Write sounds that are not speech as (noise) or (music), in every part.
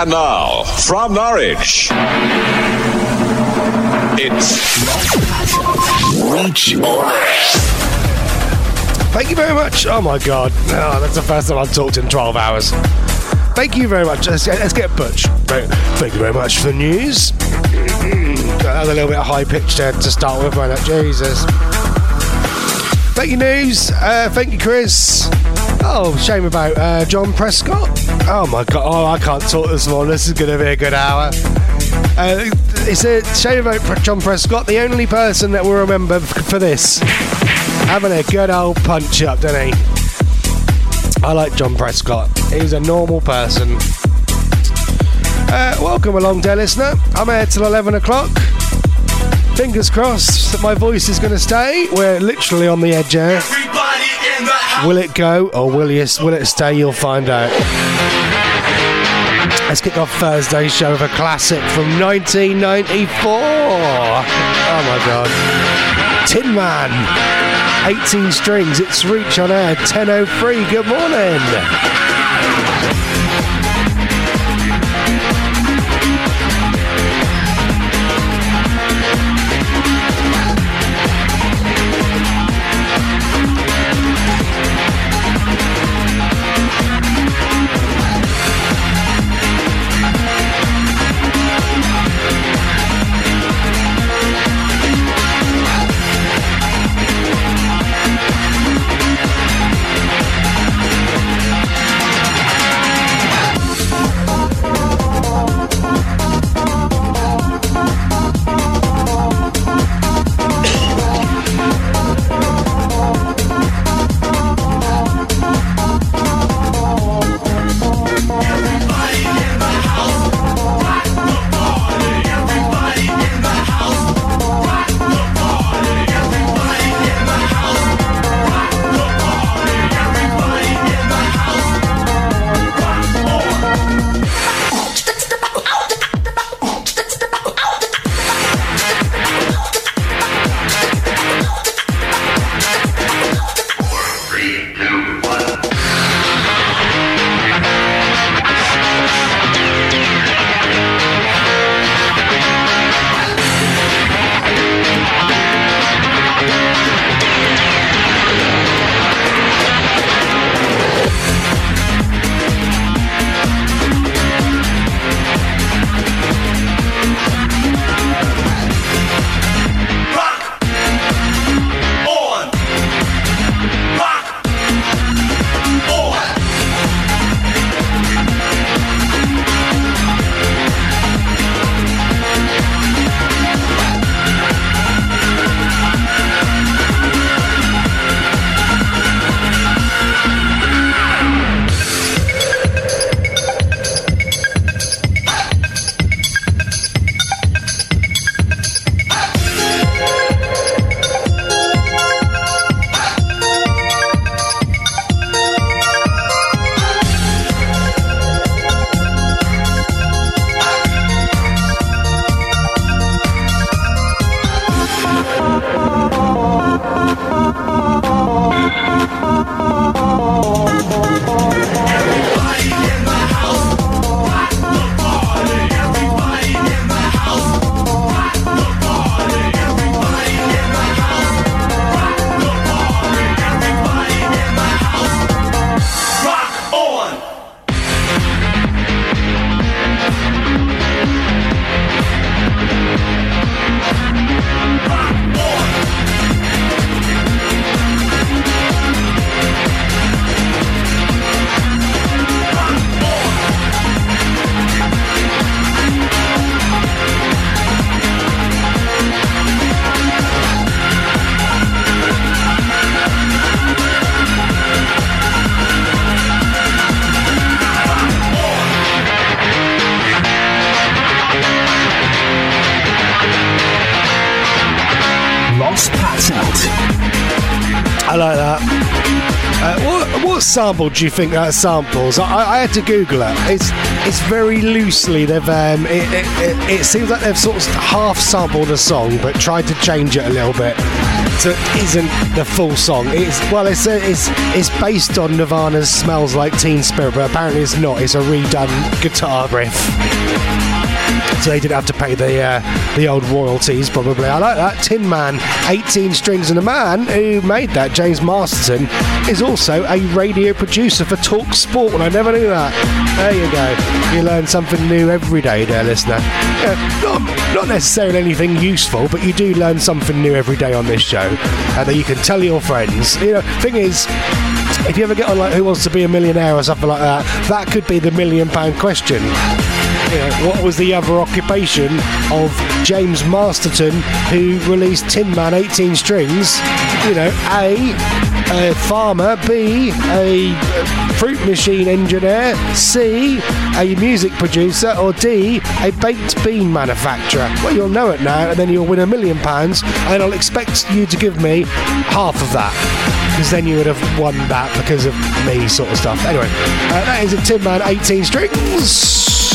And now, from Norwich, it's Reach on Thank you very much. Oh my god. Oh, that's the first time I've talked in 12 hours. Thank you very much. Let's get, let's get Butch. Thank you very much for the news. that was a little bit of high pitched there to start with, wasn't it? Jesus. Thank you, news. Uh, thank you, Chris. Oh, shame about uh, John Prescott. Oh my god. Oh, I can't talk this morning. This is going to be a good hour. Uh, it's a shame about John Prescott, the only person that will remember f- for this. Having a good old punch up, doesn't he? I like John Prescott. He's a normal person. Uh, welcome along, dear listener. I'm here till 11 o'clock. Fingers crossed that my voice is going to stay. We're literally on the edge here. Will it go or will, you, will it stay? You'll find out. Let's kick off Thursday's show with a classic from 1994. Oh my god. Tin Man. 18 strings. It's Reach on air, 10.03. Good morning. Sample do you think that samples? I, I, had to Google it. It's it's very loosely. They've um, it, it, it, it, seems like they've sort of half sampled a song, but tried to change it a little bit. so it isn't the full song. It's well, it's a, it's it's based on Nirvana's "Smells Like Teen Spirit," but apparently it's not. It's a redone guitar riff. So they didn't have to pay the uh, the old royalties, probably. I like that. Tin Man, 18 strings, and the man who made that, James Masterton, is also a radio producer for Talk Sport, and I never knew that. There you go. You learn something new every day, dear listener. Yeah, not, not necessarily anything useful, but you do learn something new every day on this show uh, that you can tell your friends. You know, thing is, if you ever get on like Who Wants to Be a Millionaire or something like that, that could be the million pound question. What was the other occupation of James Masterton, who released Tin Man 18 Strings? You know, A, a farmer, B, a fruit machine engineer, C, a music producer, or D, a baked bean manufacturer. Well, you'll know it now, and then you'll win a million pounds, and I'll expect you to give me half of that. Because then you would have won that because of me, sort of stuff. Anyway, uh, that is a Tin Man 18 Strings.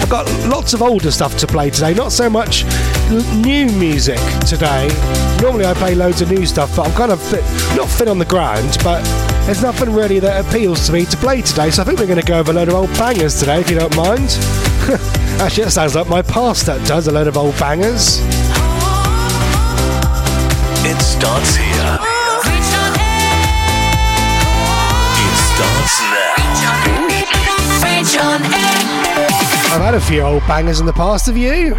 I've got lots of older stuff to play today, not so much new music today. Normally I play loads of new stuff, but I'm kind of fit, not fit on the ground, but there's nothing really that appeals to me to play today, so I think we're going to go over a load of old bangers today, if you don't mind. (laughs) Actually, that sounds like my past that does a load of old bangers. It starts here. Now. I've had a few old bangers in the past, have you?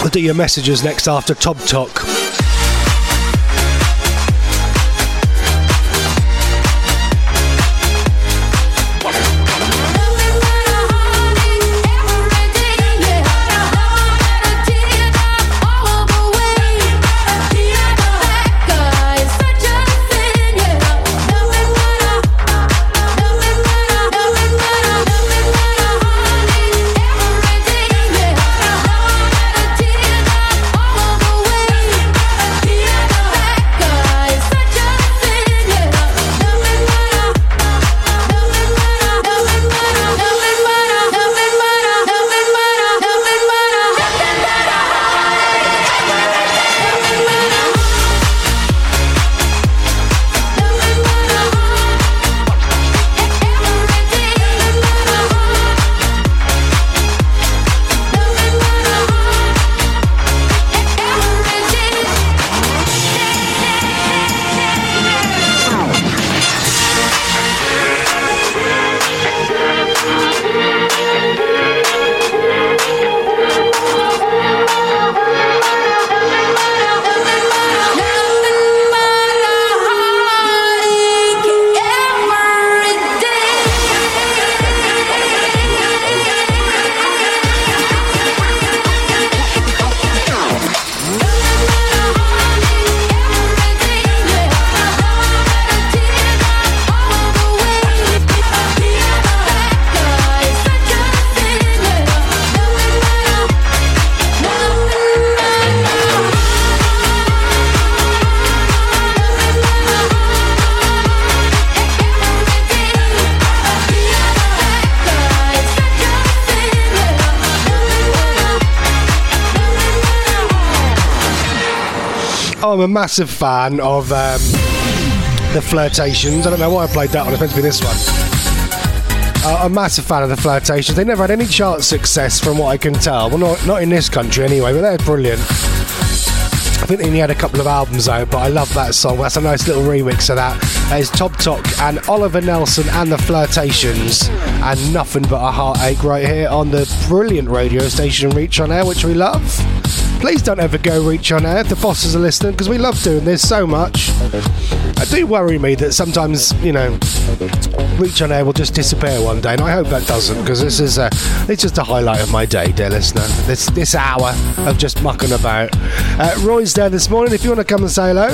We'll do your messages next after Tobtok. I'm a massive fan of um, the Flirtations. I don't know why I played that one. It's meant to be this one. Uh, I'm a massive fan of the Flirtations. They never had any chart success, from what I can tell. Well, not not in this country anyway. But they're brilliant. I think they only had a couple of albums out, but I love that song. That's a nice little remix of that. That is Tobtok and Oliver Nelson and the Flirtations, and nothing but a heartache right here on the brilliant radio station Reach on Air, which we love. Please don't ever go reach on air if the bosses are listening because we love doing this so much. It do worry me that sometimes, you know, reach on air will just disappear one day, and I hope that doesn't because this is a, it's just a highlight of my day, dear listener. This this hour of just mucking about. Uh, Roy's there this morning. If you want to come and say hello,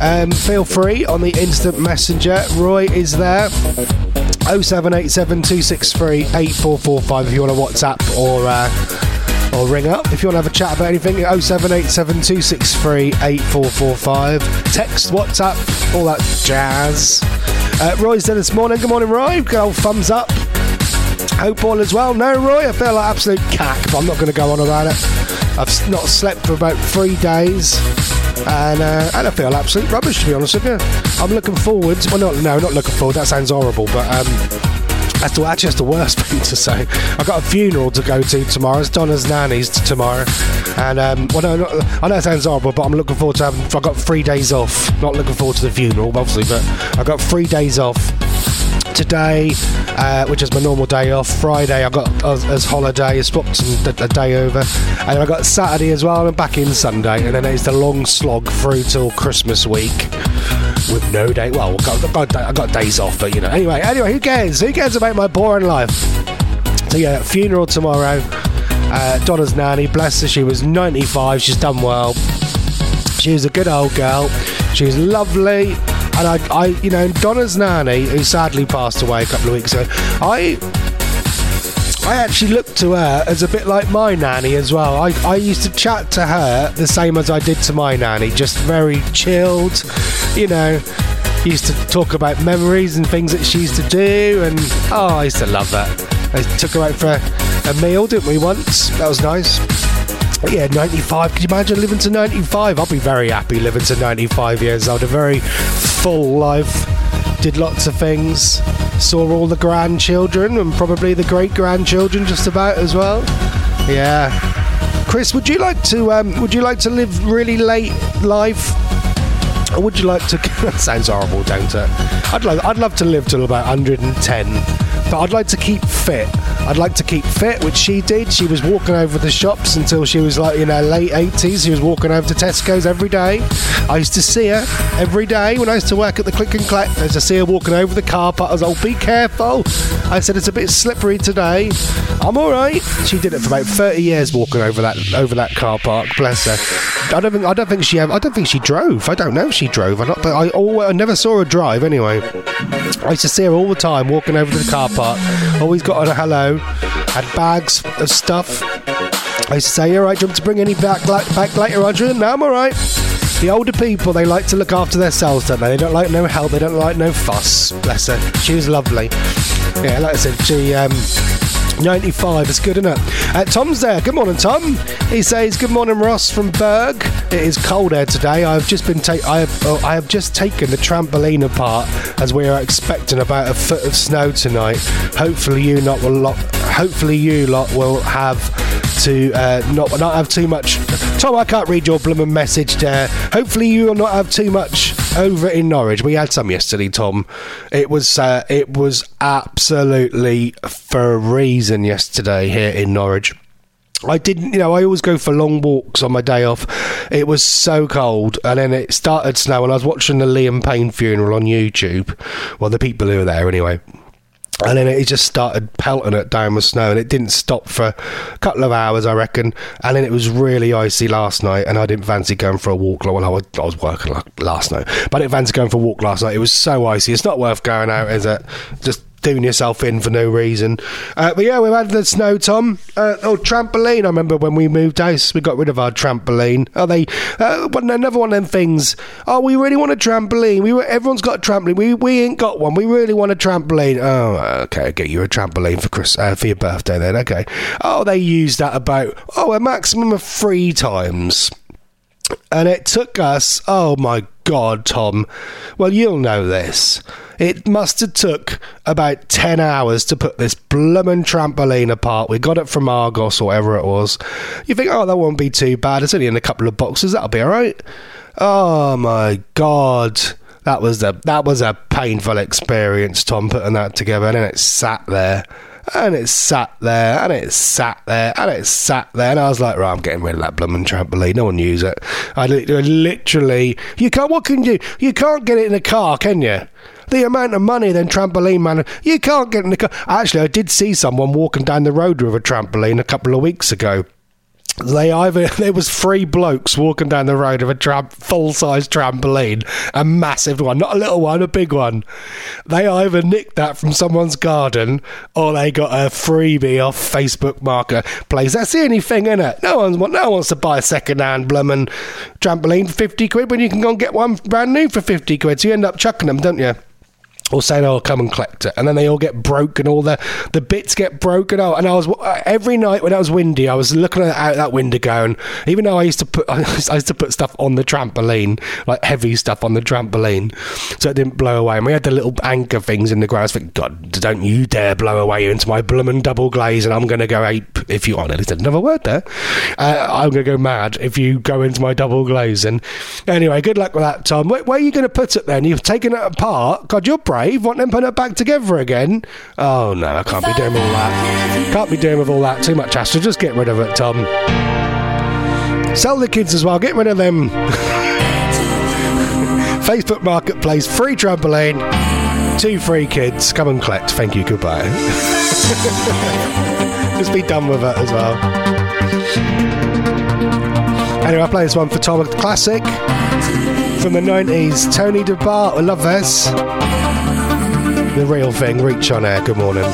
um, feel free on the instant messenger. Roy is there. 0787 263 8445 if you want to WhatsApp or. Uh, or ring up. If you want to have a chat about anything 0787 263 8445 text whatsapp all that jazz. Uh, roy's there this morning. Good morning roy. Good old thumbs up. Hope all as well. No roy i feel like absolute cack but i'm not going to go on about it. I've not slept for about three days and, uh, and I feel absolute rubbish to be honest with you. I'm looking forward. Well, not no, not looking forward. That sounds horrible, but um, that's the, actually that's the worst (laughs) thing to say. I've got a funeral to go to tomorrow. It's Donna's nanny's tomorrow, and um, well, no, not, I know it sounds horrible, but I'm looking forward to having. I've got three days off. Not looking forward to the funeral, obviously, but I've got three days off today, uh, which is my normal day off. Friday I got as, as holiday, swapped some, a, a day over, and I got Saturday as well. and back in Sunday, and then it's the long slog through till Christmas week with no day. Well, I got, got, I got days off, but you know. Anyway, anyway, who cares? Who cares about my boring life? So yeah, funeral tomorrow. Uh, Donna's nanny, bless her, she was 95. She's done well. She was a good old girl. She was lovely and I, I, you know, Donna's nanny, who sadly passed away a couple of weeks ago, I I actually looked to her as a bit like my nanny as well. I, I used to chat to her the same as I did to my nanny, just very chilled, you know. Used to talk about memories and things that she used to do, and oh, I used to love that. I took her out for a, a meal, didn't we, once? That was nice. Yeah, 95. Could you imagine living to 95? I'll be very happy living to 95 years old. A very full life. Did lots of things. Saw all the grandchildren and probably the great grandchildren just about as well. Yeah. Chris, would you like to um, would you like to live really late life? Or would you like to (laughs) sounds horrible, don't it? I'd like I'd love to live till about 110, but I'd like to keep fit. I'd like to keep fit, which she did. She was walking over the shops until she was like in her late 80s. She was walking over to Tesco's every day. I used to see her every day when I used to work at the click and collect. I used to see her walking over the car park. I was like, oh, be careful. I said, it's a bit slippery today. I'm all right. She did it for about 30 years walking over that over that car park. Bless her. I don't think I don't think she I don't think she drove. I don't know if she drove or not, but I, always, I never saw her drive anyway. I used to see her all the time walking over to the car park. Always got on a hello, had bags of stuff. I used to say, "All right, do you want to bring any back back later on?" No, I'm all right. The older people, they like to look after themselves, don't they? They don't like no help. They don't like no fuss. Bless her. She was lovely. Yeah, like I said, she um, 95 is good, isn't it? Uh, Tom's there. Good morning, Tom. He says, "Good morning, Ross from Berg. It is cold here today. I've just been ta- I have oh, I have just taken the trampoline apart as we are expecting about a foot of snow tonight. Hopefully, you not will lot. Hopefully, you lot will have to uh, not not have too much. Tom, I can't read your blooming message there. Hopefully, you will not have too much over in Norwich. We had some yesterday, Tom. It was uh, it was absolutely freezing yesterday here in Norwich. I didn't, you know, I always go for long walks on my day off. It was so cold, and then it started snowing. I was watching the Liam Payne funeral on YouTube. Well, the people who were there anyway and then it just started pelting it down with snow, and it didn't stop for a couple of hours, I reckon. And then it was really icy last night, and I didn't fancy going for a walk. Well, I was, I was working last night, but I didn't fancy going for a walk last night. It was so icy. It's not worth going out, is it? Just doing yourself in for no reason. Uh, but yeah, we've had the snow, Tom. Uh, oh, trampoline. I remember when we moved house, we got rid of our trampoline. Oh, they, uh, another one of them things. Oh, we really want a trampoline. We were, everyone's got a trampoline. We we ain't got one. We really want a trampoline. Oh, okay, I'll get you a trampoline for Chris uh, for your birthday then. Okay. Oh, they used that about oh a maximum of three times. And it took us, oh my God, Tom. Well, you'll know this. It must have took about 10 hours to put this bloomin' trampoline apart. We got it from Argos or whatever it was. You think, oh, that won't be too bad. It's only in a couple of boxes. That'll be all right. Oh, my God. That was a that was a painful experience, Tom, putting that together, and then it sat there and it sat there, and it sat there, and it sat there, and I was like, right, I'm getting rid of that blooming trampoline. No one use it. I literally, you can't. What can you? You can't get it in a car, can you? The amount of money then trampoline man, you can't get in the car. Actually, I did see someone walking down the road with a trampoline a couple of weeks ago They either (laughs) there was three blokes walking down the road of a tram, full size trampoline, a massive one, not a little one, a big one. They either nicked that from someone's garden or they got a freebie off Facebook Marketplace. That's the only thing, isn't it? No one's no one wants to buy a second hand bloomin' trampoline for fifty quid when you can go and get one brand new for fifty quid. So you end up chucking them, don't you? Or saying, "Oh, come and collect it," and then they all get broken. All the the bits get broken out. And I was every night when it was windy, I was looking out that window, going. Even though I used to put (laughs) I used to put stuff on the trampoline, like heavy stuff on the trampoline, so it didn't blow away. And we had the little anchor things in the ground. I was God, don't you dare blow away into my bloomin' double glaze, and I'm going to go ape if you. honestly said another word there. Uh, I'm going to go mad if you go into my double glaze. And anyway, good luck with that, Tom. Where, where are you going to put it then? You've taken it apart. God, you're brave. Want them put it back together again? Oh no, I can't be doing all that. Can't be doing with all that. Too much hassle. Just get rid of it, Tom. Sell the kids as well. Get rid of them. (laughs) Facebook Marketplace, free trampoline, two free kids. Come and collect. Thank you. Goodbye. (laughs) Just be done with it as well. Anyway, I play this one for Tom, classic from the 90s. Tony Di Bart. I love this. The real thing. Reach on air. Good morning.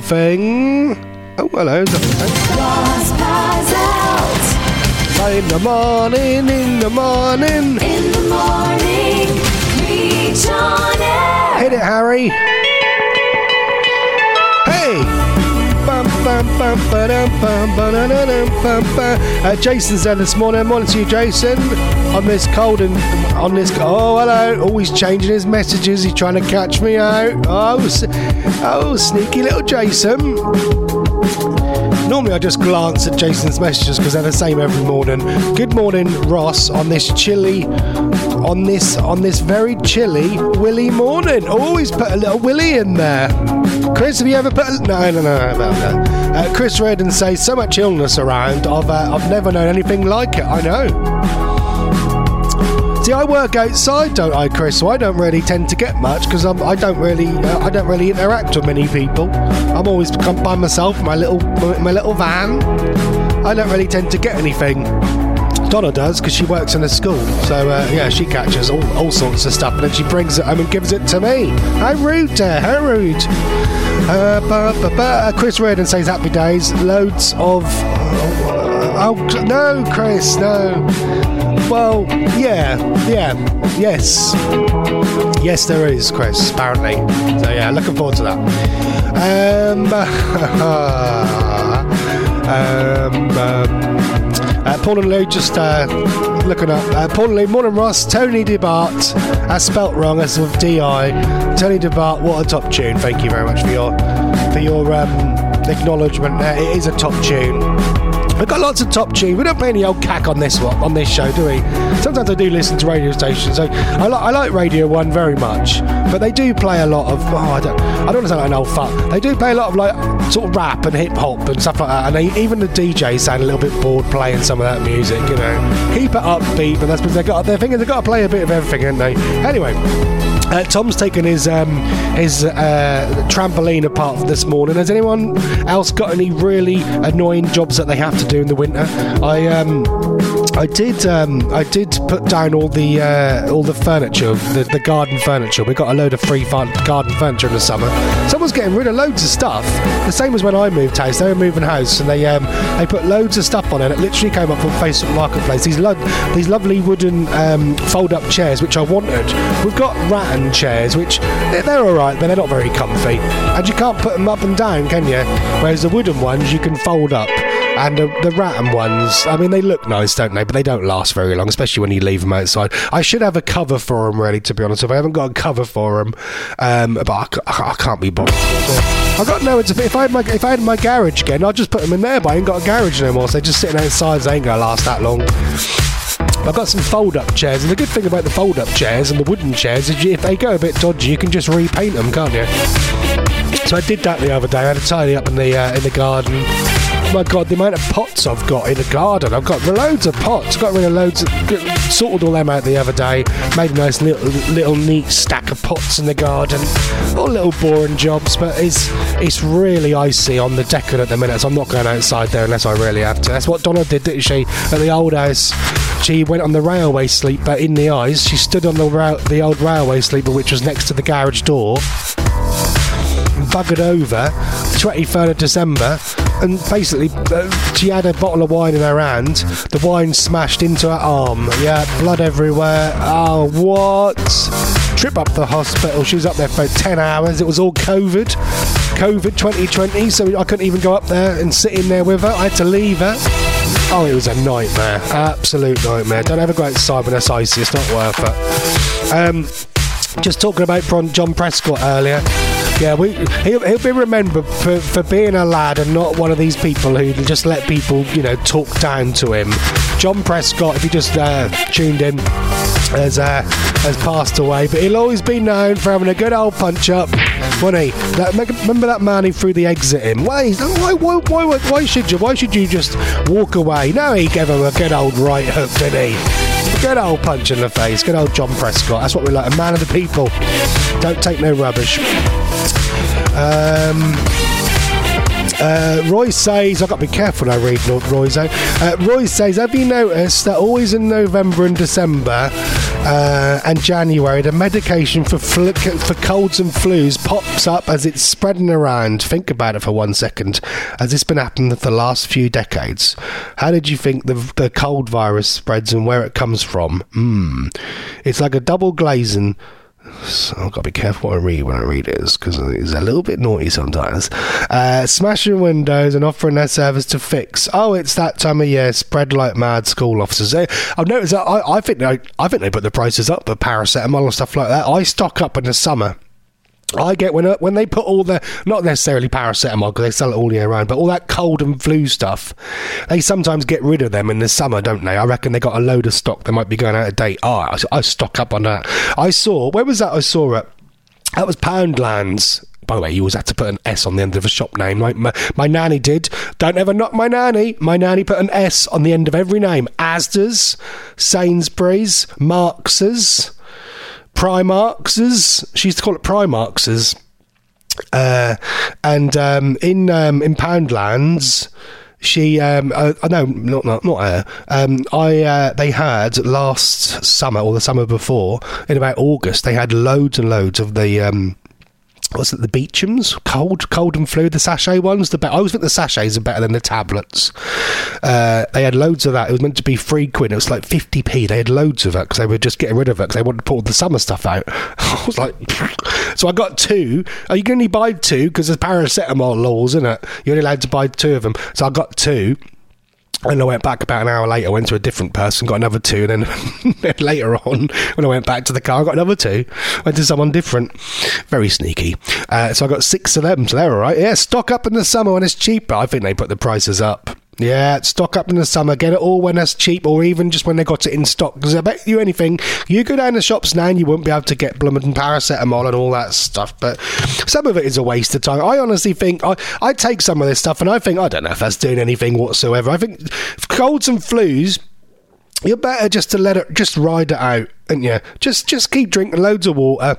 Thing. Jason's there this morning. Morning to you, Jason. On this cold and on this. Oh, hello. Always changing his messages. He's trying to catch me out. Oh, oh, sneaky little Jason. Normally, I just glance at Jason's messages because they're the same every morning. Good morning, Ross. On this chilly, on this on this very chilly Willy morning. Always put a little Willy in there. Chris, have you ever put? A, no, no, no, no, no. no. Uh, Chris Redden says so much illness around. I've uh, I've never known anything like it. I know. See, I work outside, don't I, Chris? So I don't really tend to get much because I don't really, uh, I don't really interact with many people. I'm always by myself, my little, my little van. I don't really tend to get anything. Donna does because she works in a school, so uh, yeah, she catches all, all sorts of stuff, and then she brings it home and gives it to me. How rude, there! How rude! Uh, ba, ba. Uh, Chris Redden says happy days. Loads of. Oh, oh no, Chris, no. Well, yeah, yeah, yes. Yes, there is, Chris, apparently. So, yeah, looking forward to that. Um, um, (laughs) um, uh, Paul and Lou just uh, looking up. Uh, Paul and Lou, morning Ross. Tony Di Bart, as spelt wrong, as with DI. Tony Di Bart, what a top tune. Thank you very much for your for your um, acknowledgement. It is a top tune. We've got lots of top tunes. We don't play any old cack on this one, on this show, do we? Sometimes I do listen to radio stations. So I, li- I like Radio One very much, but they do play a lot of. Oh, I don't. I don't want to sound like an old fuck. They do play a lot of like sort of rap and hip hop and stuff like that. And they, even the DJs sound a little bit bored playing some of that music. You know, keep it upbeat, but that's because they got. They're thinking they've got to play a bit of everything, haven't they? Anyway. Uh, Tom's taken his um, his uh, trampoline apart this morning. Has anyone else got any really annoying jobs that they have to do in the winter? I um, I did um, I did put down all the uh, all the furniture, the, the garden furniture. We got a load of free fun- garden furniture in the summer. Someone's getting rid of loads of stuff. The same as when I moved house. They were moving house and they um, they put loads of stuff on it. It literally came up on Facebook Marketplace. These lo- these lovely wooden um, fold up chairs which I wanted. We've got rattan chairs which they're, they're all right, but they're not very comfy. And you can't put them up and down, can you? Whereas the wooden ones you can fold up. And the, the rattan ones, I mean, they look nice, don't they? But they don't last very long, especially when you leave them outside. I should have a cover for them, really, to be honest. If I haven't got a cover for them, um, but I, ca- I can't be bothered. I've got no. If I had my if I had my garage again, I'd just put them in there. But I ain't got a garage no more, so they're just sitting outside. They ain't gonna last that long. I've got some fold-up chairs, and the good thing about the fold-up chairs and the wooden chairs is if they go a bit dodgy, you can just repaint them, can't you? So I did that the other day. I had to tidy up in the uh, in the garden. Oh my god, the amount of pots I've got in the garden. I've got loads of pots. Got rid of loads. Of, sorted all them out the other day. Made a nice little little neat stack of pots in the garden. All little boring jobs, but it's it's really icy on the deck at the minute. So I'm not going outside there unless I really have to. That's what Donna did, didn't she? At the old house. She went on the railway sleeper in the ice. She stood on the ra- the old railway sleeper, which was next to the garage door, buggered over 23rd of December and basically uh, she had a bottle of wine in her hand. The wine smashed into her arm. Yeah blood everywhere. Oh what? Trip up the hospital. She was up there for 10 hours. It was all covid. Covid 2020 so i couldn't even go up there and sit in there with her. I had to leave her. Oh it was a nightmare. Absolute nightmare. Don't ever go outside when it's icy it's not worth it. Um just talking about John Prescott earlier. Yeah, we he'll, he'll be remembered for, for being a lad and not one of these people who just let people, you know, talk down to him. John Prescott, if you just uh, tuned in, has uh, has passed away, but he'll always be known for having a good old punch up. Wasn't? That, remember that man who threw the eggs at him? Why, why, why, why should you? Why should you just walk away? No, he gave him a good old right hook, didn't he? Good old punch in the face. Good old John Prescott. That's what we like. A man of the people. Don't take no rubbish. Um, uh, Roy says, I've got to be careful when I read Roy's out. Uh, Roy says, Have you noticed that always in November and December uh, and January, the medication for, flu- for colds and flus pops up as it's spreading around? Think about it for one second. Has this been happening for the last few decades? How did you think the, the cold virus spreads and where it comes from? Hmm. It's like a double glazing So I've got to be careful what I read when I read it, because it's a little bit naughty sometimes. Uh, smashing windows and offering their service to fix. Oh, it's that time of year. Spread like mad. School officers. I've noticed that. I, I think they, I think they put the prices up for paracetamol and stuff like that. I stock up in the summer. I get when uh, when they put all the not necessarily paracetamol because they sell it all year round, but all that cold and flu stuff. They sometimes get rid of them in the summer, don't they? I reckon they got a load of stock. They might be going out of date. Oh, I, I stock up on that. I saw where was that? I saw it. That was Poundlands. By the way, you always had to put an S on the end of a shop name. Like my, my nanny did. Don't ever knock my nanny. My nanny put an S on the end of every name. Asda's, Sainsbury's, Marks's. Primarkses. She used to call it Primarkses. Uh, and um, in um, in Poundlands, she um, uh, no not not not her. Um, I uh, they had last summer or the summer before in about August. They had loads and loads of the. What's it? The Beechams, cold, cold and flu. The sachet ones. The be- I always think the sachets are better than the tablets. Uh, they had loads of that. It was meant to be free quid. It was like fifty p. They had loads of it because they were just getting rid of it because they wanted to put all the summer stuff out. (laughs) I was like, (laughs) so I got two. Are you can only buy two because there's paracetamol laws, isn't it? You're only allowed to buy two of them. So I got two. And I went back about an hour later, went to a different person, got another two, and then (laughs) later on, when I went back to the car, I got another two, went to someone different. Very sneaky. Uh, so I got six of them, so they're all right. Yeah, stock up in the summer when it's cheaper. I think they put the prices up. Yeah, stock up in the summer, get it all when it's cheap, or even just when they got it in stock. Because I bet you anything, you go down the shops now and you won't be able to get Bloomington paracetamol and all that stuff. But some of it is a waste of time. I honestly think I, I take some of this stuff and I think I don't know if that's doing anything whatsoever. I think colds and flus, you're better just to let it just ride it out, and yeah, just just keep drinking loads of water.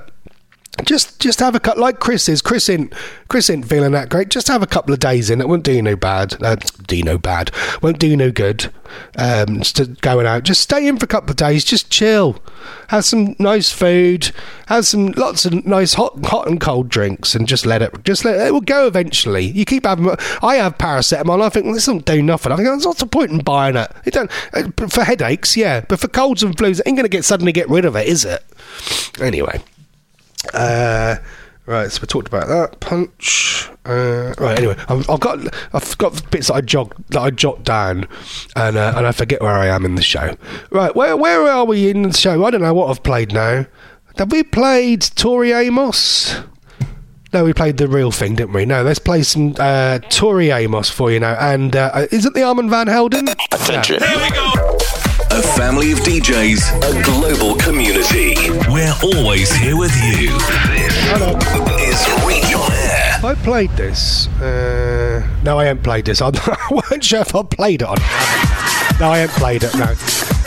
Just just have a cut like Chris is. Chris ain't Chris ain't feeling that great. Just have a couple of days in. It won't do you no bad. Uh, do you no bad. Won't do you no good. Um, going out. Just stay in for a couple of days. Just chill. Have some nice food. Have some lots of nice hot hot and cold drinks, and just let it. Just let it will go eventually. You keep having. I have paracetamol. I think well, this doesn't do nothing. I think there's lots of point in buying it. It don't uh, for headaches, yeah, but for colds and flus, it ain't gonna get suddenly get rid of it, is it? Anyway. Uh, right, so we talked about that punch. Uh, right, anyway, I've, I've got I've got bits that I jog that I jot down, and uh, and I forget where I am in the show. Right, where where are we in the show? I don't know what I've played now. Have we played Tori Amos? No, we played the real thing, didn't we? No, let's play some uh, Tori Amos for you now. And uh, is it the Armand Van Helden? Attention. Yeah. A family of DJs, a global community. We're always here with you. This Hello. is Reach Air. I played this. Uh, no, I haven't played this. I'm, (laughs) I wasn't sure if I played it on. No, I haven't played it. No,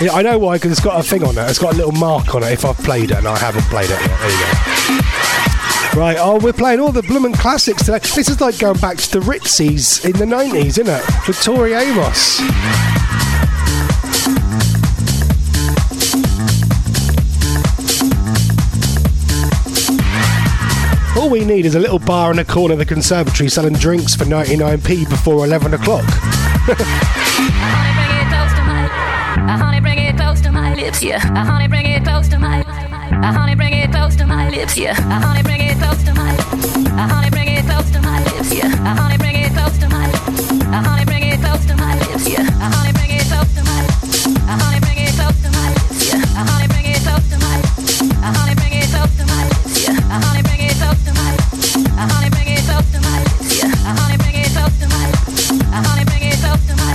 yeah, I know why because it's got a thing on it. It's got a little mark on it if I've played it, and I haven't played it yet. There you go. Right, oh, we're playing all the Bloomin' classics today. This is like going back to the Ritzies in the 90s, isn't it? With Tori Amos. We need is a little bar in the corner of the conservatory selling drinks for 99p before 11 o'clock. honey, bring it to my. Uh, honey, bring it close to my lips, yeah. Uh, honey, honey, bring it close to my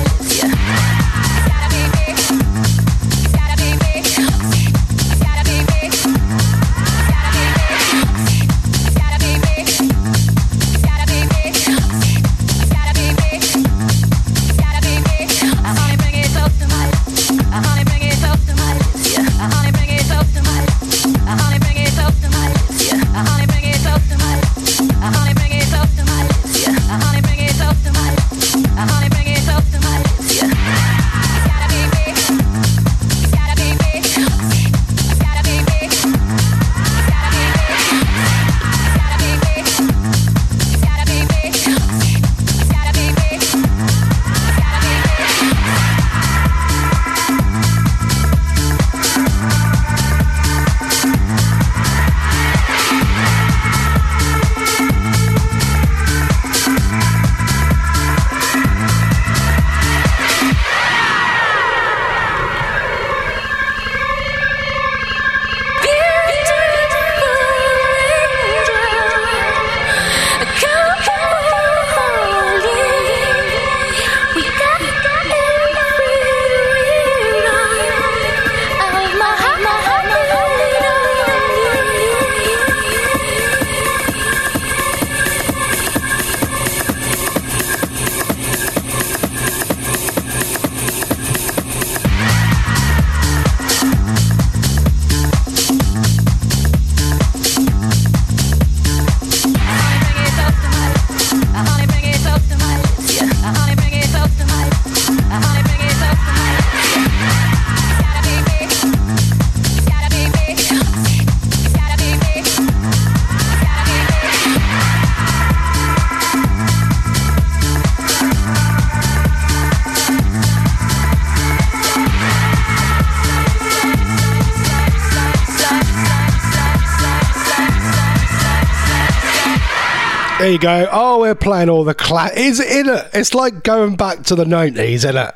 There you go. Oh, we're playing all the cla Is it in it? It's like going back to the nineties, isn't it?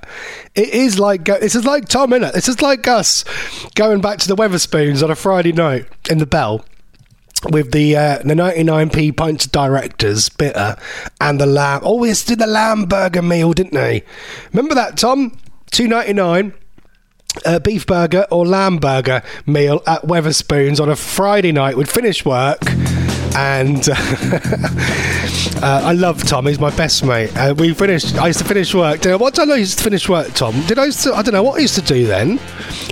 It is like go- this is like Tom, in it? This is like us going back to the Wetherspoons on a Friday night in the Bell with the uh, the 99p pints directors bitter and the lamb. Oh, used to do the lamb burger meal, didn't they? Remember that, Tom? Two ninety nine. Uh, beef burger or lamb burger meal at Wetherspoons on a Friday night. We'd finish work, and (laughs) uh, I love Tom. He's my best mate. Uh, we finished. I used to finish work. Did I- What time I used to finish work, Tom? Did I? Used to, I don't know what I used to do then.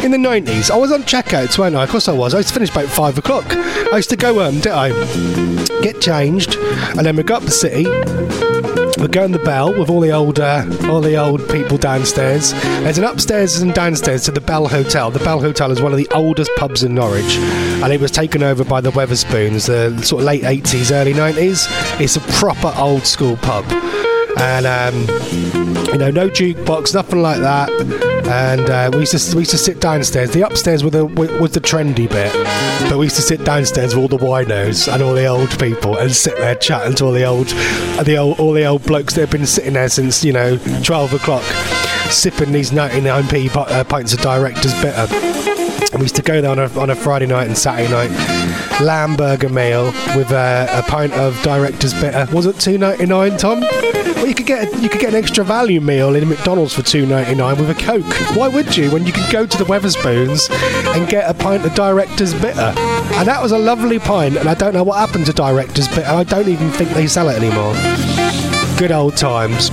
In the nineties, I was on checkouts, weren't I? Of course I was. I used to finish about five o'clock. I used to go home, did I? Get changed, and then we go up the city. We go in the bell with all the old, uh, all the old people downstairs. There's an upstairs and downstairs to the Bell Hotel. The Bell Hotel is one of the oldest pubs in Norwich, and it was taken over by the Wetherspoons, the sort of late 80s, early 90s. It's a proper old school pub, and um, you know, no jukebox, nothing like that. And uh, we used to we used to sit downstairs. The upstairs was the was the trendy bit, but we used to sit downstairs with all the winos and all the old people and sit there chatting to all the old, the old all the old blokes that have been sitting there since you know twelve o'clock, sipping these 99p uh, pints of director's bitter. We used to go there on a, on a Friday night and Saturday night, lamb burger meal with uh, a pint of director's bitter. Was it two ninety nine, Tom? Well, you could get you could get an extra value meal in McDonald's for two ninety nine with a Coke. Why would you when you could go to the Wetherspoons and get a pint of director's bitter? And that was a lovely pint. And I don't know what happened to director's bitter. I don't even think they sell it anymore. Good old times.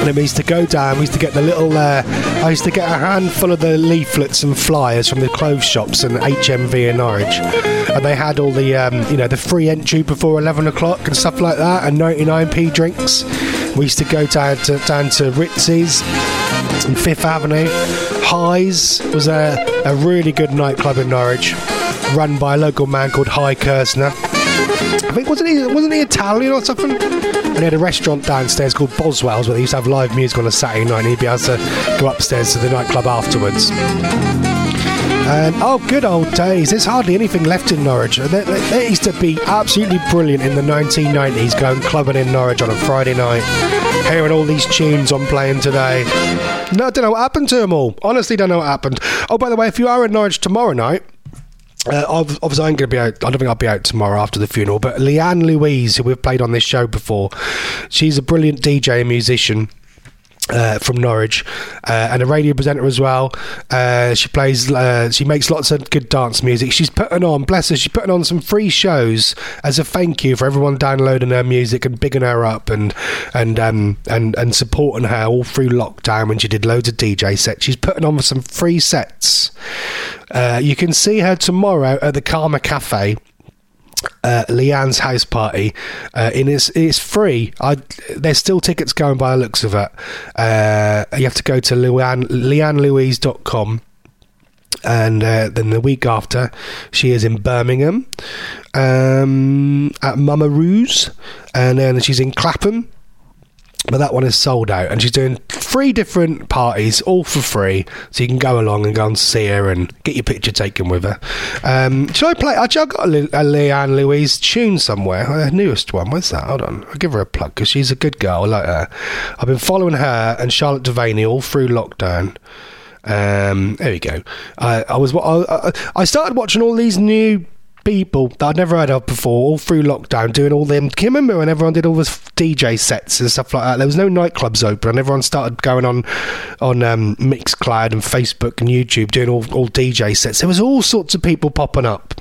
And we used to go down. We used to get the little. Uh, I used to get a handful of the leaflets and flyers from the clothes shops and HMV in Norwich, and they had all the, um, you know, the free entry before eleven o'clock and stuff like that, and ninety nine p drinks. We used to go down to down to Ritzy's and Fifth Avenue. Highs was a, a really good nightclub in Norwich, run by a local man called High Kersner. I think wasn't he wasn't he Italian or something? And he had a restaurant downstairs called Boswell's where they used to have live music on a Saturday night and he'd be able to go upstairs to the nightclub afterwards. And oh, good old days. There's hardly anything left in Norwich. There used to be absolutely brilliant in the 1990s going clubbing in Norwich on a Friday night, hearing all these tunes on playing today. No, I don't know what happened to them all. Honestly, don't know what happened. Oh, by the way, if you are in Norwich tomorrow night, uh, ob- obviously, I'm going to be out. I don't think I'll be out tomorrow after the funeral. But Leanne Louise, who we've played on this show before, she's a brilliant DJ and musician. Uh, from Norwich, uh, and a radio presenter as well. Uh, she plays, uh, she makes lots of good dance music. She's putting on, bless her, she's putting on some free shows as a thank you for everyone downloading her music and bigging her up and and um, and and supporting her all through lockdown when she did loads of DJ sets. She's putting on some free sets. Uh, you can see her tomorrow at the Karma Cafe. Uh, Leanne's house party, uh, and it's it's free. I, there's still tickets going by the looks of it. Uh, you have to go to Leanne, leannelouise.com and uh, then the week after, she is in Birmingham um, at Mama Roux's, and then she's in Clapham. But that one is sold out, and she's doing three different parties, all for free. So you can go along and go and see her and get your picture taken with her. Um, should I play? Actually, I've got a, Le- a Leanne Louise tune somewhere, her newest one. Where's that? Hold on, I'll give her a plug because she's a good girl. I like her. I've been following her and Charlotte Devaney all through lockdown. Um, there we go. I, I was. I- I started watching all these new people that I'd never heard of before, all through lockdown, doing all them. Can you remember when everyone did all the DJ sets and stuff like that? There was no nightclubs open, and everyone started going on on um, Mixcloud and Facebook and YouTube doing all, all DJ sets. There was all sorts of people popping up.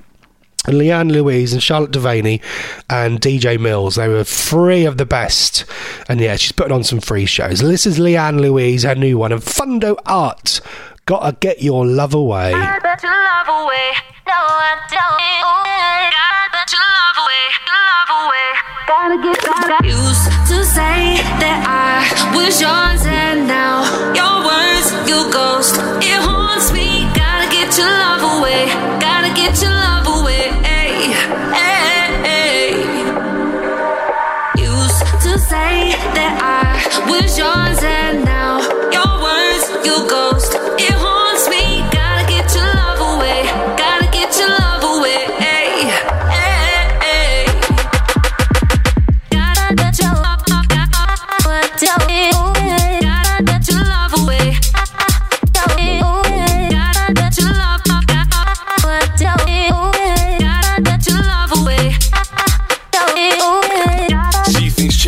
And Leanne Louise and Charlotte Devaney and DJ Mills, they were three of the best. And yeah, she's putting on some free shows. This is Leanne Louise, her new one, and Fundo Art. Gotta get your love away. I bet your love away. No, I don't. I bet your love away. Gotta get, gotta Used to say that I was yours, and now your words, you ghost. It haunts me. Gotta get your love away. Gotta get your love away. Hey, hey,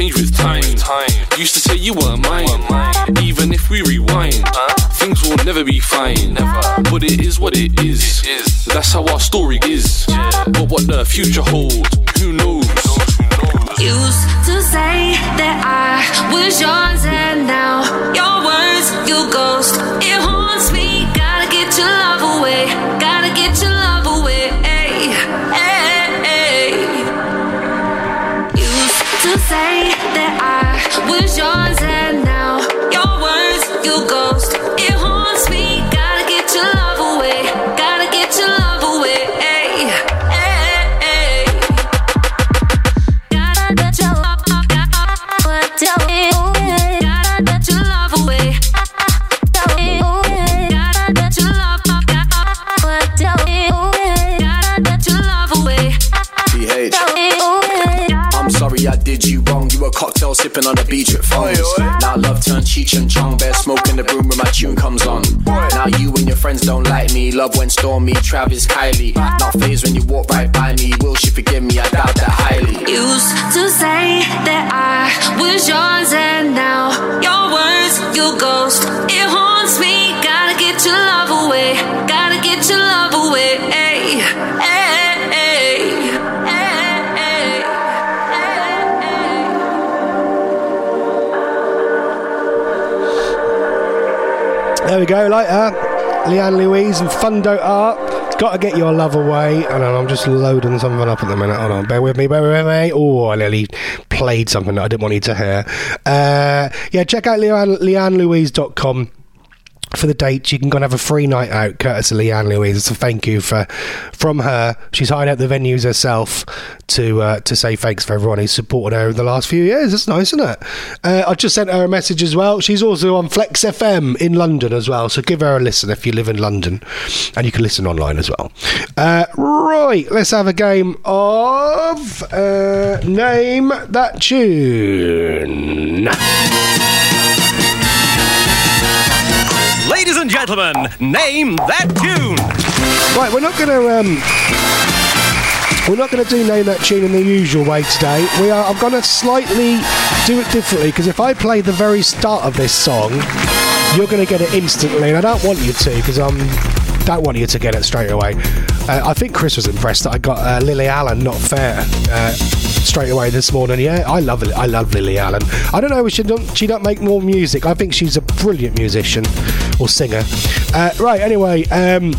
change with time. Used to say you were mine, even if we rewind, things will never be fine. But it is what it is. That's how our story is. But what the future holds, who knows? Used to say that I was yours, and now your words you go. On the beach at phones. Now love turned Cheech and Chong. Bear smoke in the room when my tune comes on. Now you and your friends don't like me. Love when stormy. Travis Kylie. Not phased when you walk right by me. Will she forgive me? I doubt that highly. Used to say that I was yours, and now your words, you ghost. It haunts me. Gotta get your love away. Gotta get your love away. Hey, hey, There we go, like that. Leanne Louise and Fundo Art. Got to get your love away. And I'm just loading something up at the minute. Hold on, bear with me, bear with me. Oh, I nearly played something that I didn't want you to hear. Uh, yeah, check out Leanne, leannelouise.com for the dates. You can go and have a free night out, courtesy Leanne Louise. So thank you for from her. She's hired out the venues herself to uh, to say thanks for everyone who's supported her over the last few years. It's nice, isn't it? Uh, I just sent her a message as well. She's also on Flex FM in London as well, so give her a listen if you live in London, and you can listen online as well. Uh, right, let's have a game of uh, name that tune. Gentlemen, name that tune. Right, we're not going to. Um, we're not going to do name that tune in the usual way today. We are. I'm going to slightly do it differently because if I play the very start of this song, you're going to get it instantly, and I don't want you to because I'm don't want you to get it straight away. Uh, I think Chris was impressed that I got uh, Lily Allen, not fair, uh, straight away this morning. Yeah, I love I love Lily Allen. I don't know she don't she don't make more music. I think she's a brilliant musician or singer. Uh, right. Anyway. Um,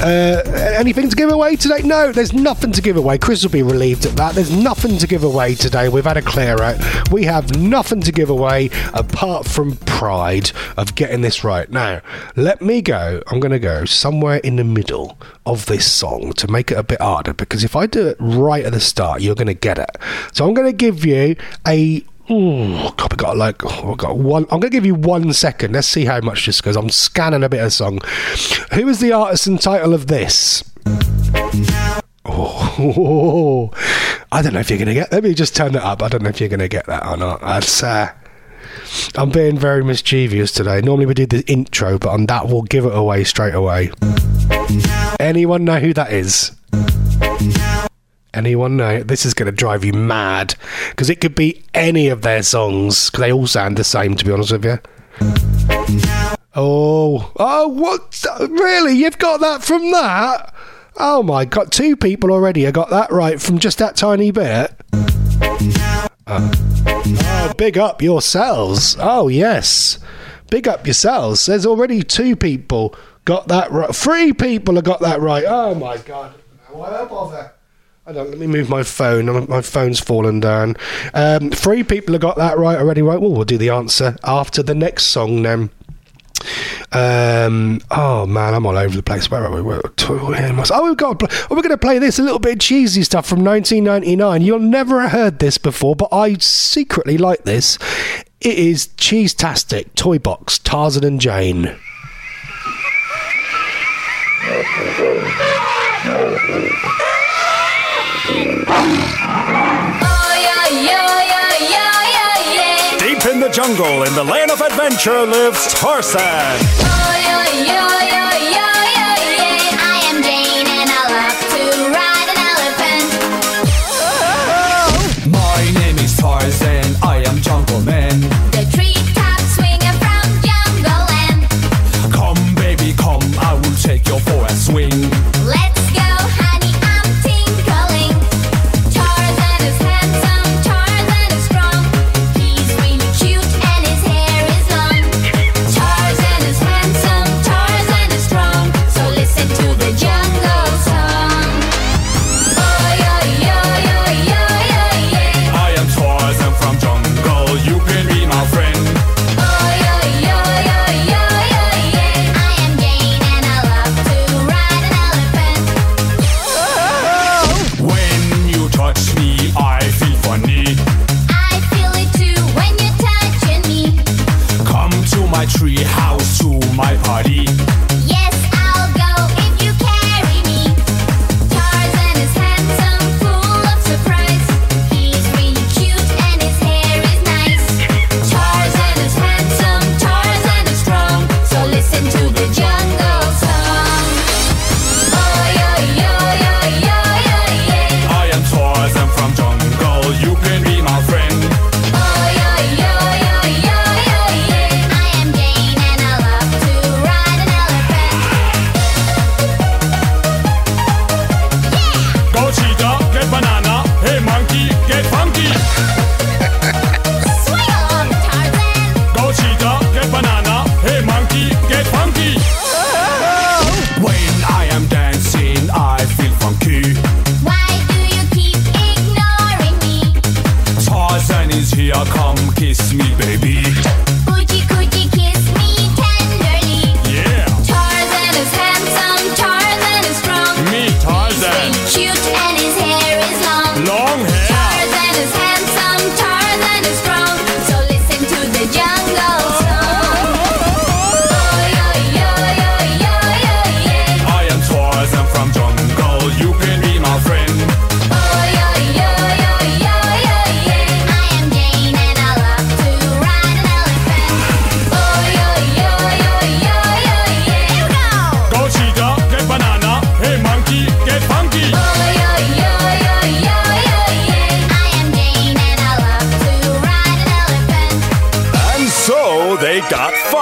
uh, anything to give away today? No, there's nothing to give away. Chris will be relieved at that. There's nothing to give away today. We've had a clear out. We have nothing to give away apart from pride of getting this right. Now, let me go. I'm going to go somewhere in the middle of this song to make it a bit harder because if I do it right at the start, you're going to get it. So I'm going to give you a Oh, God, we got like, oh, I got one. I'm to give you one second. Let's see how much this goes. I'm scanning a bit of song. Who is the artist and title of this? Oh, (laughs) I don't know if you're to get. Let me just turn it up. I don't know if you're to get that or not. That's. Uh, I'm being very mischievous today. Normally we do the intro, but on that we'll give it away straight away. Anyone know who that is? Anyone know? This is going to drive you mad because it could be any of their songs because they all sound the same. To be honest with you. Oh, oh, what? Really? You've got that from that? Oh my god! Two people already have got that right from just that tiny bit. Oh. oh, big up yourselves! Oh yes, big up yourselves. There's already two people got that right. Three people have got that right. Oh my god! Why bother? Let me move my phone. My- phone's fallen down. Um, three people have got that right already. Right. Well, we'll do the answer after the next song then. Um, oh man, I'm all over the place. Where are we? Where, Oh, we've got. Oh, we're going to play this a little bit of cheesy stuff from 1999. You'll never have heard this before, but I secretly like this. It is Cheese-tastic Toy Box Tarzan and Jane. (laughs) Deep in the jungle, in the land of adventure, lives Tarzan. Oh,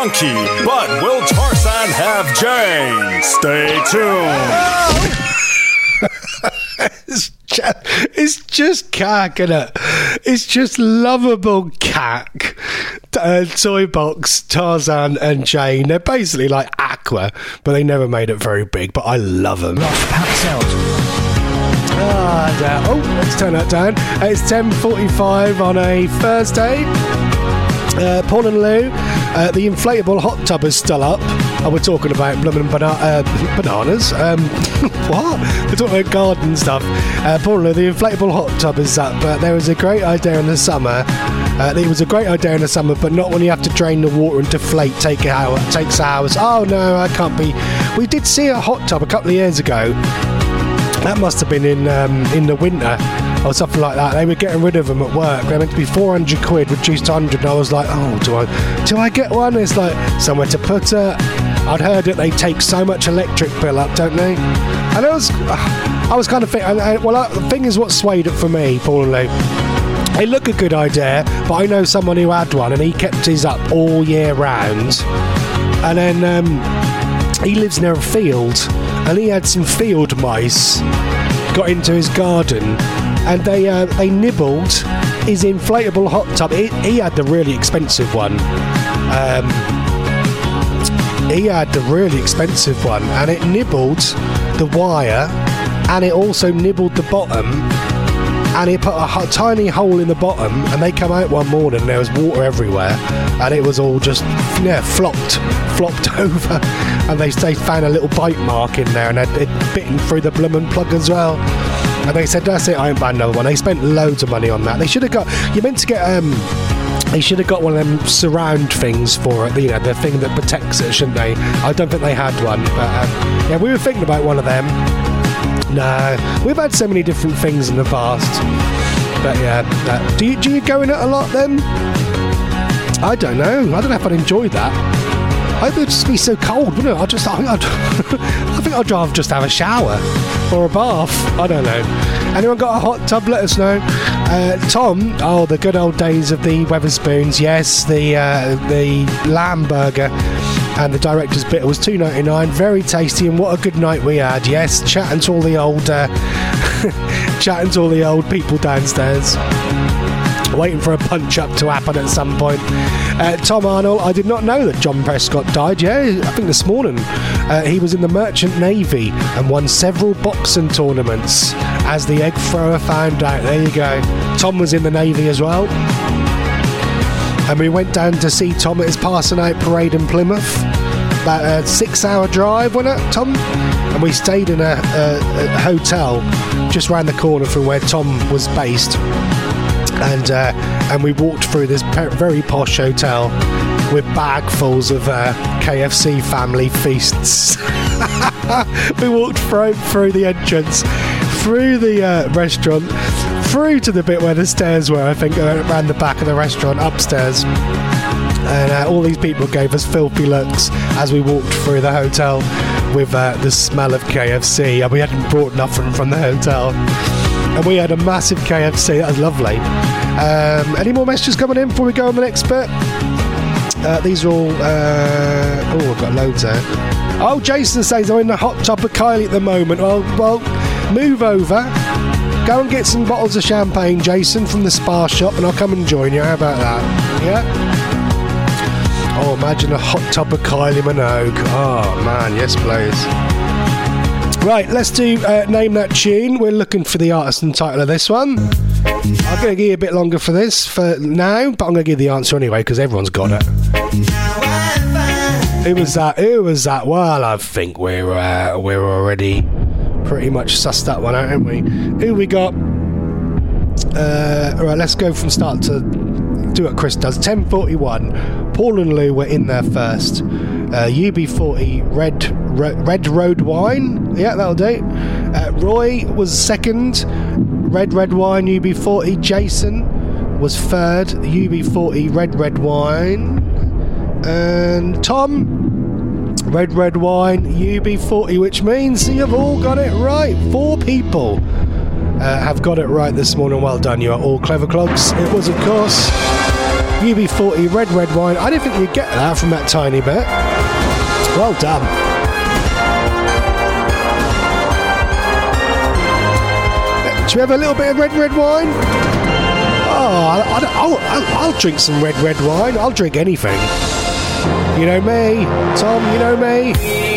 Monkey, but will Tarzan have Jane? Stay tuned. (laughs) it's, just, it's just cack, is it? It's just lovable cack. Uh, toy box, Tarzan, and Jane. They're basically like Aqua, but they never made it very big. But I love them. Ah, da- oh, let's turn that down. It's 10.45 on a Thursday. Uh, Paul and Lou, uh, the inflatable hot tub is still up. Oh, we're talking about blooming bana- uh, bananas. Um, (laughs) what? We're talking about garden stuff. Uh, Paul and Lou, the inflatable hot tub is up. But there was a great idea in the summer. Uh, it was a great idea in the summer, but not when you have to drain the water and deflate. Take hour, takes hours. Oh no, I can't be. We did see a hot tub a couple of years ago. That must have been in um, in the winter or something like that. They were getting rid of them at work. They're meant to be 400 quid, reduced to 100. And I was like, oh, do I do I get one? It's like somewhere to put it. I'd heard that they take so much electric bill up, don't they? And I was, I was kind of thinking. Well, the thing is, what swayed it for me, Paul and Lou. They look a good idea, but I know someone who had one and he kept his up all year round. And then um, he lives near a field and he had some field mice got into his garden and they uh, they nibbled his inflatable hot tub. He, he had the really expensive one. Um, he had the really expensive one and it nibbled the wire and it also nibbled the bottom and he put a tiny hole in the bottom and they come out one morning and there was water everywhere and it was all just yeah flopped flopped (laughs) over and they, they found a little bite mark in there and it, it bitten through the bloomin' plug as well and they said that's it I ain't buying another one they spent loads of money on that they should have got you meant to get um they should have got one of them surround things for it, you know, the thing that protects it, shouldn't they? I don't think they had one, but um, yeah, we were thinking about one of them. No, we've had so many different things in the past. But yeah, uh, do you do you go in it a lot then? I don't know. I don't know if I'd enjoy that. I it'd just be so cold, wouldn't it? I just, I I'd, (laughs) I'd rather just have a shower or a bath. I don't know. Anyone got a hot tub? Let us know. Uh, Tom, oh, the good old days of the Wetherspoons. Yes, the uh, the lamb burger and the director's bit was two ninety nine. Very tasty, and what a good night we had. Yes, chatting to all the old, uh, (laughs) chatting to all the old people downstairs waiting for a punch up to happen at some point. Uh, Tom Arnold, I did not know that John Prescott died. Yeah, I think this morning uh, he was in the Merchant Navy and won several boxing tournaments. As the egg thrower found out, there you go. Tom was in the Navy as well. And we went down to see Tom at his passing out parade in Plymouth. About a six hour drive, wasn't it, Tom? And we stayed in a, a, a hotel just round the corner from where Tom was based and uh, and we walked through this pe- very posh hotel with bagfuls of uh, KFC family feasts. (laughs) we walked through, through the entrance, through the uh, restaurant, through to the bit where the stairs were. I think uh, around the back of the restaurant, upstairs. And uh, all these people gave us filthy looks as we walked through the hotel with uh, the smell of KFC. And we hadn't brought nothing from the hotel and we had a massive KFC. That was lovely. Um, any more messages coming in before we go on the next bit? Uh, these are all. Uh, oh, I've got loads there. Oh, Jason says I'm in the hot tub of Kylie at the moment. Well, well, move over. Go and get some bottles of champagne, Jason, from the spa shop, and I'll come and join you. How about that? Yeah. Oh, imagine a hot tub of Kylie Minogue. Oh man, yes, please. Right, let's do uh, name that tune. We're looking for the artist and title of this one. I'm going to give you a bit longer for this for now, but I'm going to give the answer anyway because everyone's got it. Who was that? Who was that? Well, I think we're uh, we're already pretty much sussed that one out, haven't we? Who we got? Uh, all right, let's go from start to do what Chris does. 10:41. Paul and Lou were in there first. Uh, UB40 Red Ro- Red Road Wine. Yeah, that'll do. Uh, Roy was second. Red Red Wine UB40. Jason was third. UB40 Red Red Wine. And Tom Red Red Wine UB40, which means you've all got it right. Four people uh, have got it right this morning. Well done, you are all clever clogs. It was, of course, UB40 red red wine. I didn't think you'd get that from that tiny bit. Well done. Should we have a little bit of red red wine? Oh, I, I, I'll, I'll, I'll drink some red red wine. I'll drink anything. You know me, Tom. You know me.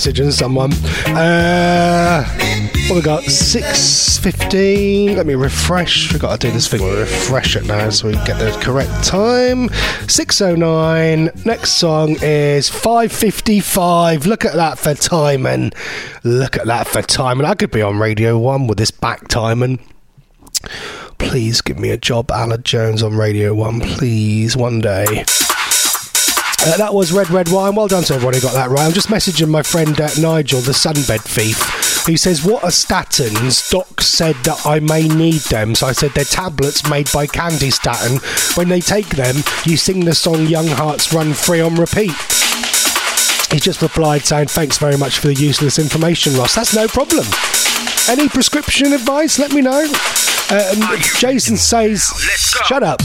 Messaging someone. Uh, what we got? Six fifteen. Let me refresh. We got to do this thing. We refresh it now so we get the correct time. Six oh nine. Next song is five fifty five. Look at that for timing. Look at that for timing. I could be on Radio One with this back timing. Please give me a job, Aled Jones on Radio One. Please, one day. Uh, that was Red Red Wine. Well done to everyone who got that right. I'm just messaging my friend uh, Nigel, the sunbed thief, who says, What are statins? Doc said that I may need them. So I said, They're tablets made by Candi Staton. When they take them, you sing the song Young Hearts Run Free on repeat. He just replied saying, Thanks very much for the useless information, Ross. That's no problem. Any prescription advice? Let me know. Um, Jason says, Shut up.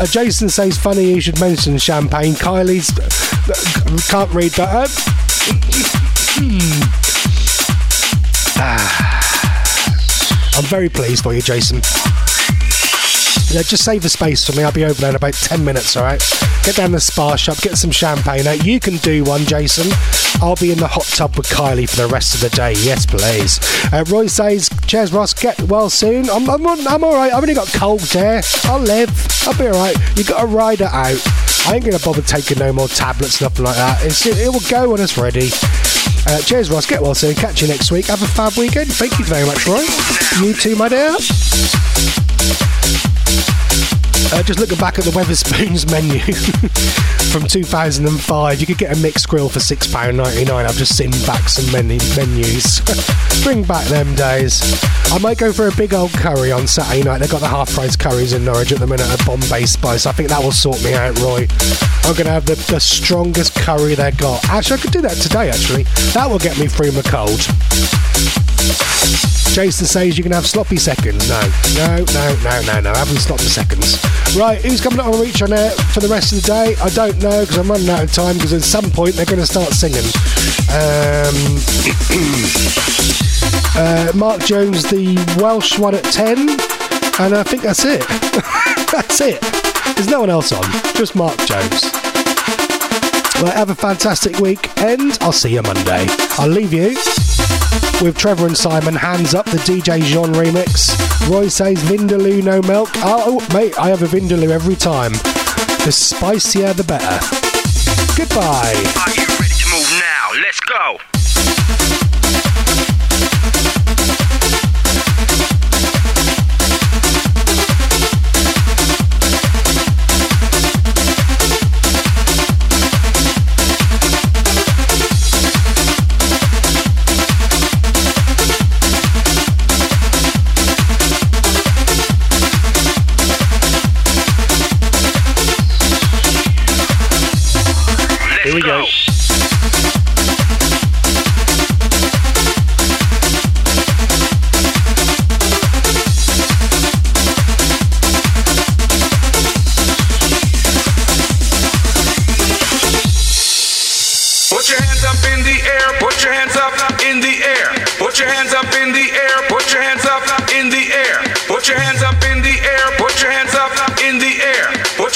Uh, Jason says, Funny you should mention champagne. Kylie's. uh, can't read that. (sighs) Uh. I'm very pleased for you, Jason. Yeah, just save the space for me. I'll be over there in about 10 minutes, alright? Get down the spa shop, get some champagne. You can do one, Jason. I'll be in the hot tub with Kylie for the rest of the day. Yes, please. Uh, Roy says, Cheers, Ross. Get well soon. I'm, I'm, I'm alright. I've only got cold there. I'll live. I'll be alright. you got to ride it out. I ain't going to bother taking no more tablets, nothing like that. It's, it, will go when it's ready. Uh, cheers, Ross. Get well soon. Catch you next week. Have a fab weekend. Thank you very much, Roy. You too, my dear. んっ! Uh, just looking back at the Wetherspoons (laughs) menu (laughs) from 2005, you could get a mixed grill for £6.99. I've just seen back some menu menus. (laughs) Bring back them days. I might go for a big old curry on Saturday night. They've got the half price curries in Norwich at the minute at Bombay Spice. I think that will sort me out, Roy. I'm going to have the, the strongest curry they've got. Actually, I could do that today, actually. That will get me through my cold. Jason says you can have sloppy seconds. No, no, no, no, no, no. Having sloppy seconds. Right, who's coming up on Reach on Air for the rest of the day? I don't know because I'm running out of time because at some point they're going to start singing. Um, (clears throat) uh, Mark Jones, the Welsh one at 10. And I think that's it. (laughs) that's it. There's no one else on, just Mark Jones. Well, have a fantastic week, and I'll see you Monday. I'll leave you with Trevor and Simon, Hands Up, the DJ Jean remix. Roy says Vindaloo, no milk. Oh, oh, mate, I have a Vindaloo every time. The spicier, the better. Goodbye. Are you ready to move now? Let's go.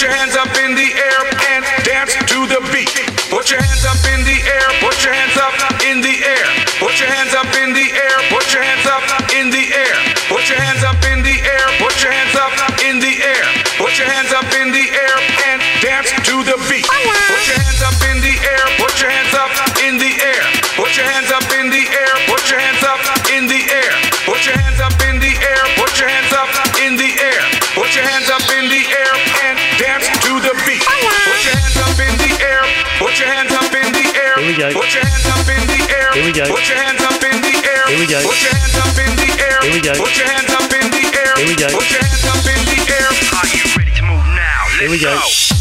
Your hands up in the air and dance to the beat. Put your hands up in the air, put your hands up Put your hands up in the air. Here we go. Put your hands up in the air. Here we go. Put your hands up in the air. Here we go. Put your hands up in the air. Here we go. Put your hands up in the air. Are you ready to move now? Let's Here we go. go.